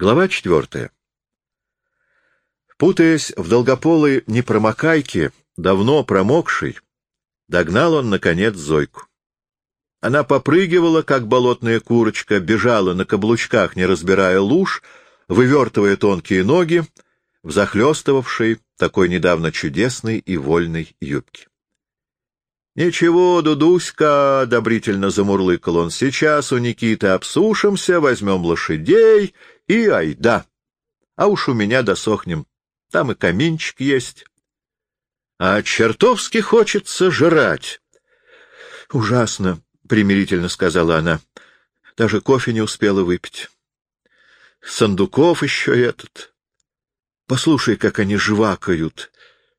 Глава четвертая. Путаясь в долгополой непромокайке, давно промокшей, догнал он, наконец, Зойку. Она попрыгивала, как болотная курочка, бежала на каблучках, не разбирая луж, вывертывая тонкие ноги, в захлестывавшей такой недавно чудесной и вольной юбке. — Ничего, Дудуська, — одобрительно замурлыкал он, — сейчас у Никиты обсушимся, возьмем лошадей и айда. А уж у меня досохнем. Там и каминчик есть. А чертовски хочется жрать. — Ужасно, — примирительно сказала она. Даже кофе не успела выпить. Сандуков еще этот. Послушай, как они жвакают.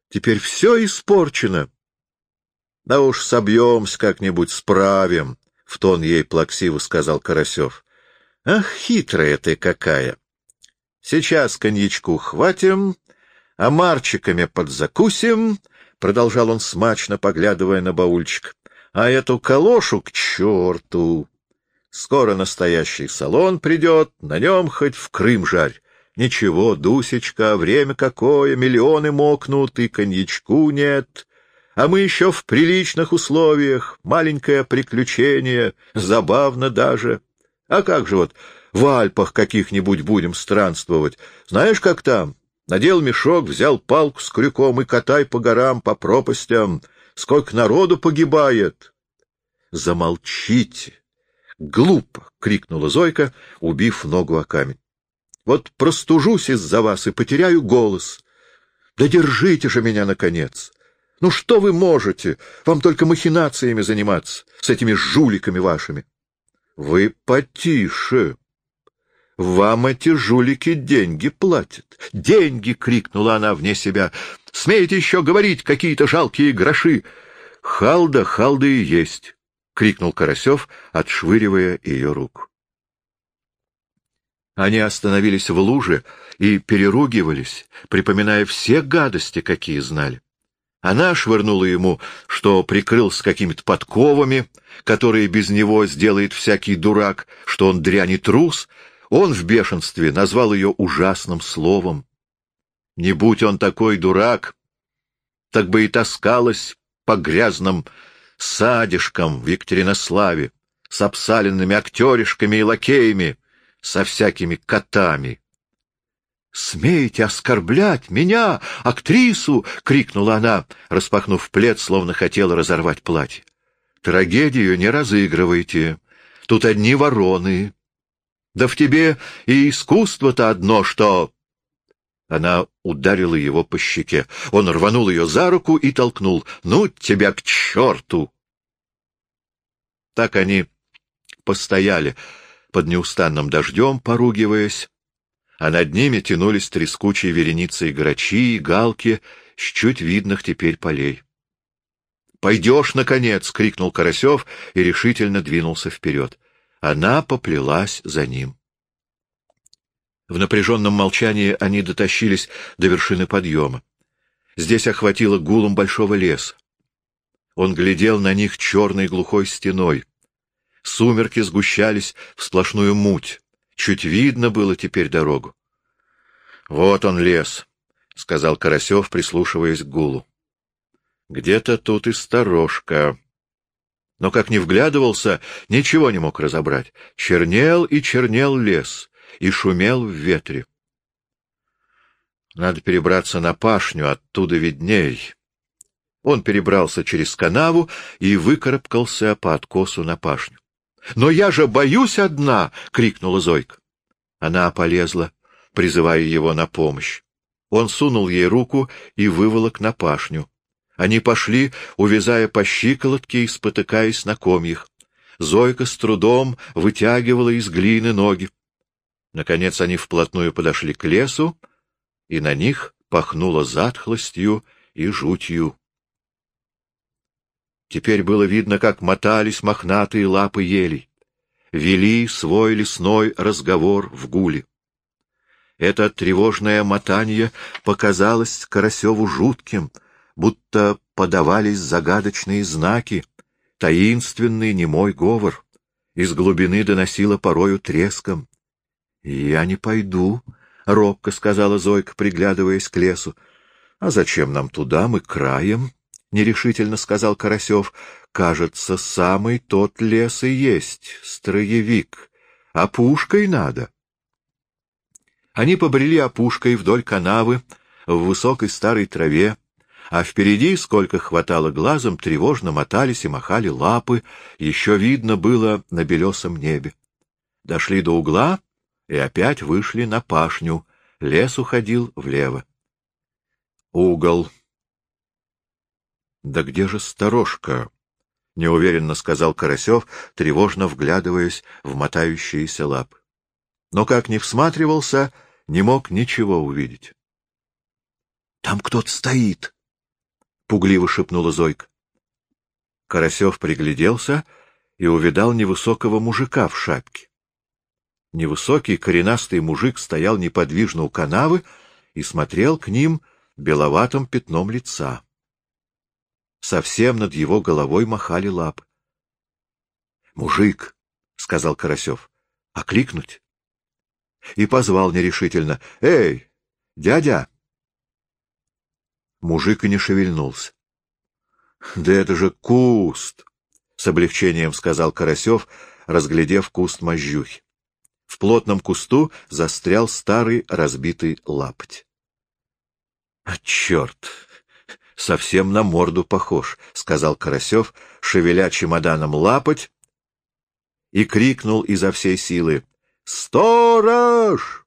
Теперь все испорчено. Да уж собьемся как-нибудь, справим, — в тон ей плаксиво сказал Карасев. Ах, хитрая ты какая! Сейчас коньячку хватим, а марчиками подзакусим, — продолжал он смачно, поглядывая на баульчик, — а эту калошу к черту! Скоро настоящий салон придет, на нем хоть в Крым жарь. Ничего, Дусечка, время какое, миллионы мокнут, и коньячку нет. А мы еще в приличных условиях, маленькое приключение, забавно даже. А как же вот в Альпах каких-нибудь будем странствовать? Знаешь, как там? Надел мешок, взял палку с крюком и катай по горам, по пропастям. Сколько народу погибает! Замолчите! Глупо! — крикнула Зойка, убив ногу о камень. Вот простужусь из-за вас и потеряю голос. Да держите же меня, наконец! Ну что вы можете? Вам только махинациями заниматься, с этими жуликами вашими. Вы потише. Вам эти жулики деньги платят. Деньги! — крикнула она вне себя. Смеете еще говорить какие-то жалкие гроши? Халда, халда и есть, — крикнул Карасев, отшвыривая ее руку. Они остановились в луже и переругивались, припоминая все гадости, какие знали. Она швырнула ему, что прикрылся какими-то подковами, которые без него сделает всякий дурак, что он дрянь и трус. Он в бешенстве назвал ее ужасным словом. Не будь он такой дурак, так бы и таскалась по грязным садишкам в Екатеринославе с обсаленными актеришками и лакеями, со всякими котами. «Смеете оскорблять меня, актрису!» — крикнула она, распахнув плед, словно хотела разорвать платье. «Трагедию не разыгрывайте. Тут одни вороны. Да в тебе и искусство-то одно, что...» Она ударила его по щеке. Он рванул ее за руку и толкнул. «Ну, тебя к черту!» Так они постояли под неустанным дождем, поругиваясь, а над ними тянулись трескучие вереницы грачи и галки с чуть видных теперь полей. «Пойдешь, наконец!» — крикнул Карасев и решительно двинулся вперед. Она поплелась за ним. В напряженном молчании они дотащились до вершины подъема. Здесь охватило гулом большого леса. Он глядел на них черной глухой стеной. Сумерки сгущались в сплошную муть. Чуть видно было теперь дорогу. — Вот он лес, — сказал Карасев, прислушиваясь к гулу. — Где-то тут и сторожка. Но как не вглядывался, ничего не мог разобрать. Чернел и чернел лес, и шумел в ветре. Надо перебраться на пашню, оттуда видней. Он перебрался через канаву и выкарабкался по откосу на пашню. — Но я же боюсь одна! — крикнула Зойка. Она полезла, призывая его на помощь. Он сунул ей руку и выволок на пашню. Они пошли, увязая по щиколотке и спотыкаясь на комьях. Зойка с трудом вытягивала из глины ноги. Наконец они вплотную подошли к лесу, и на них пахнуло затхлостью и жутью. Теперь было видно, как мотались мохнатые лапы елей. Вели свой лесной разговор в гуле. Это тревожное мотание показалось Карасеву жутким, будто подавались загадочные знаки, таинственный немой говор. Из глубины доносило порою треском. — Я не пойду, — робко сказала Зойка, приглядываясь к лесу. — А зачем нам туда? Мы краем, — нерешительно сказал Карасев. — Кажется, самый тот лес и есть, строевик. Опушкой надо. Они побрели опушкой вдоль канавы, в высокой старой траве, а впереди, сколько хватало глазом, тревожно мотались и махали лапы, еще видно было на белесом небе. Дошли до угла и опять вышли на пашню, лес уходил влево. Угол. Да где же сторожка? — неуверенно сказал Карасев, тревожно вглядываясь в мотающиеся лапы. Но как ни всматривался, не мог ничего увидеть. — Там кто-то стоит! — пугливо шепнула Зойка. Карасев пригляделся и увидал невысокого мужика в шапке. Невысокий коренастый мужик стоял неподвижно у канавы и смотрел к ним беловатым пятном лица. Совсем над его головой махали лапы. — Мужик, — сказал Карасев, — окликнуть? и позвал нерешительно. — Эй, дядя! Мужик и не шевельнулся. — Да это же куст! — с облегчением сказал Карасев, разглядев куст мозжухи. В плотном кусту застрял старый разбитый лапть. — А черт! Совсем на морду похож, — сказал Карасев, шевеля чемоданом лапоть, и крикнул изо всей силы. «Сторож!»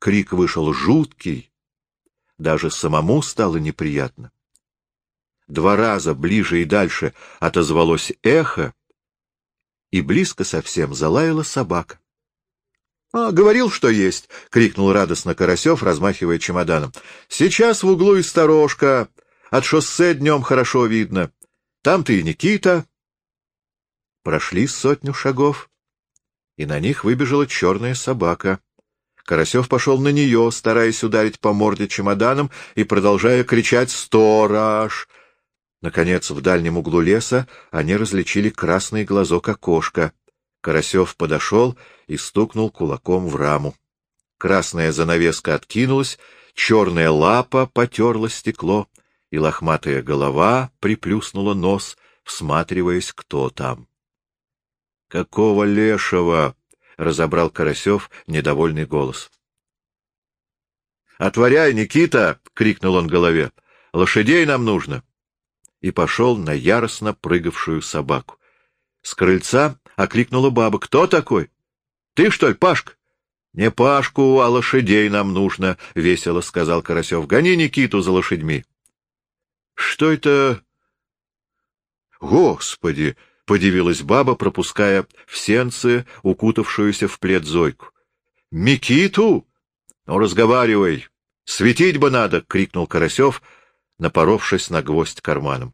Крик вышел жуткий. Даже самому стало неприятно. Два раза ближе и дальше отозвалось эхо, и близко совсем залаяла собака. — А, говорил, что есть! — крикнул радостно Карасев, размахивая чемоданом. — Сейчас в углу и сторожка. От шоссе днем хорошо видно. Там ты и Никита. Прошли сотню шагов и на них выбежала черная собака. Карасев пошел на нее, стараясь ударить по морде чемоданом и продолжая кричать «Сторож!». Наконец, в дальнем углу леса они различили красный глазок окошка. Карасев подошел и стукнул кулаком в раму. Красная занавеска откинулась, черная лапа потерла стекло, и лохматая голова приплюснула нос, всматриваясь, кто там. — Какого лешего? — разобрал Карасев недовольный голос. — Отворяй, Никита! — крикнул он голове. — Лошадей нам нужно! И пошел на яростно прыгавшую собаку. С крыльца окликнула баба. — Кто такой? — Ты, что ли, Пашка? — Не Пашку, а лошадей нам нужно, — весело сказал Карасев. — Гони Никиту за лошадьми. — Что это... — Господи! — подивилась баба, пропуская в сенце укутавшуюся в плед Зойку. — Микиту? Ну, разговаривай. Светить бы надо! — крикнул Карасев, напоровшись на гвоздь карманом.